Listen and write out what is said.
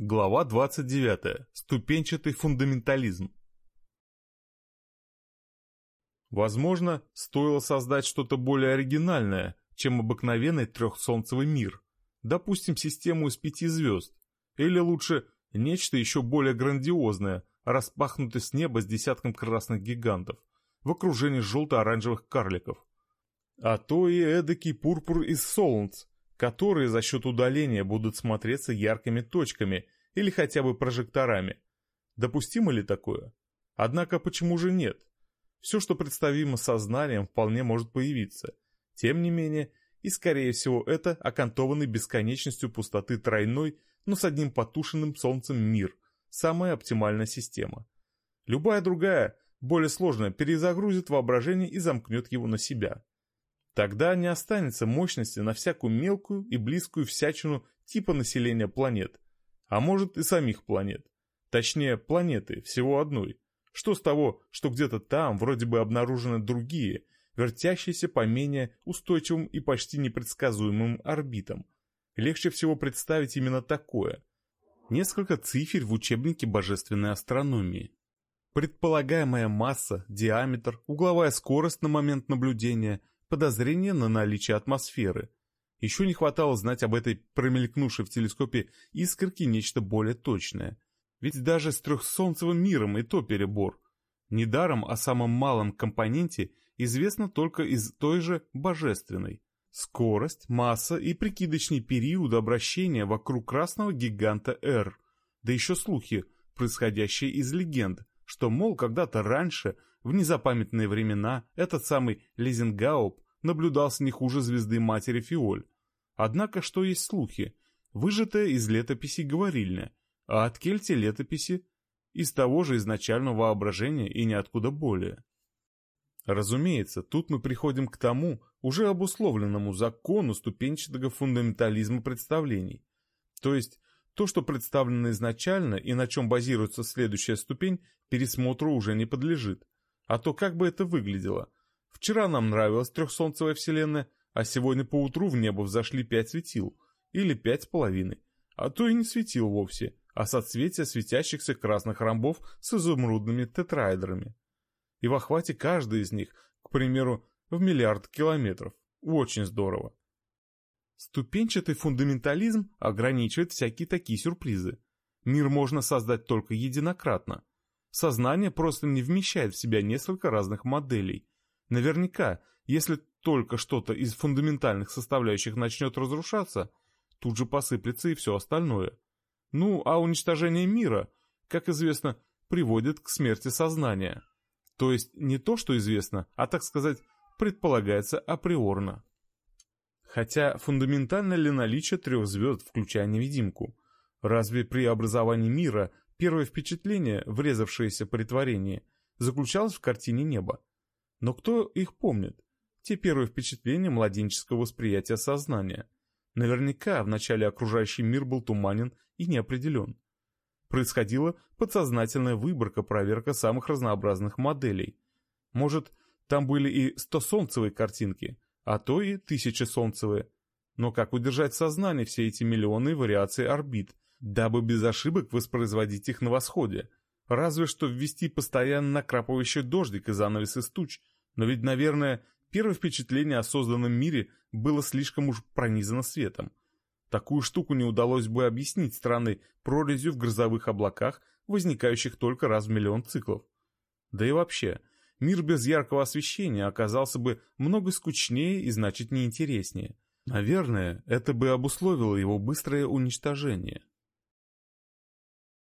Глава 29. Ступенчатый фундаментализм. Возможно, стоило создать что-то более оригинальное, чем обыкновенный трехсолнцевый мир. Допустим, систему из пяти звезд. Или лучше, нечто еще более грандиозное, распахнутое с неба с десятком красных гигантов, в окружении желто-оранжевых карликов. А то и эдакий пурпур из солнц, которые за счет удаления будут смотреться яркими точками или хотя бы прожекторами. Допустимо ли такое? Однако почему же нет? Все, что представимо сознанием, вполне может появиться. Тем не менее, и скорее всего это окантованный бесконечностью пустоты тройной, но с одним потушенным солнцем мир, самая оптимальная система. Любая другая, более сложная, перезагрузит воображение и замкнет его на себя. Тогда не останется мощности на всякую мелкую и близкую всячину типа населения планет, а может и самих планет. Точнее, планеты, всего одной. Что с того, что где-то там вроде бы обнаружены другие, вертящиеся по менее устойчивым и почти непредсказуемым орбитам. Легче всего представить именно такое. Несколько цифр в учебнике божественной астрономии. Предполагаемая масса, диаметр, угловая скорость на момент наблюдения – подозрение на наличие атмосферы. Еще не хватало знать об этой промелькнувшей в телескопе искорке нечто более точное. Ведь даже с трехсолнцевым миром и то перебор. Недаром о самом малом компоненте известно только из той же божественной. Скорость, масса и прикидочный период обращения вокруг красного гиганта R. Да еще слухи, происходящие из легенд, что, мол, когда-то раньше, в незапамятные времена, этот самый Лизенгауп наблюдался не хуже звезды матери Фиоль. Однако, что есть слухи? Выжатая из летописи говорильня, а от кельти летописи из того же изначального воображения и ниоткуда более. Разумеется, тут мы приходим к тому, уже обусловленному закону ступенчатого фундаментализма представлений. То есть, то, что представлено изначально и на чем базируется следующая ступень, пересмотру уже не подлежит. А то как бы это выглядело? Вчера нам нравилась трехсолнцевая вселенная, а сегодня поутру в небо взошли пять светил, или пять с половиной, а то и не светил вовсе, а соцветия светящихся красных ромбов с изумрудными тетраэдрами. И в охвате каждый из них, к примеру, в миллиард километров. Очень здорово. Ступенчатый фундаментализм ограничивает всякие такие сюрпризы. Мир можно создать только единократно. Сознание просто не вмещает в себя несколько разных моделей. Наверняка, если только что-то из фундаментальных составляющих начнет разрушаться, тут же посыплется и все остальное. Ну, а уничтожение мира, как известно, приводит к смерти сознания. То есть не то, что известно, а, так сказать, предполагается априорно. Хотя фундаментально ли наличие трех звезд, включая невидимку? Разве при образовании мира первое впечатление, врезавшееся при творении, заключалось в картине неба? Но кто их помнит? Те первые впечатления младенческого восприятия сознания. Наверняка вначале окружающий мир был туманен и неопределен. Происходила подсознательная выборка, проверка самых разнообразных моделей. Может, там были и стосолнцевые картинки – а то и тысячесолнцевые. Но как удержать в сознании все эти миллионы вариаций орбит, дабы без ошибок воспроизводить их на восходе? Разве что ввести постоянно накрапывающий дождик и занавес из туч, но ведь, наверное, первое впечатление о созданном мире было слишком уж пронизано светом. Такую штуку не удалось бы объяснить странной прорезью в грозовых облаках, возникающих только раз в миллион циклов. Да и вообще, мир без яркого освещения оказался бы много скучнее и значительно интереснее. Наверное, это бы обусловило его быстрое уничтожение.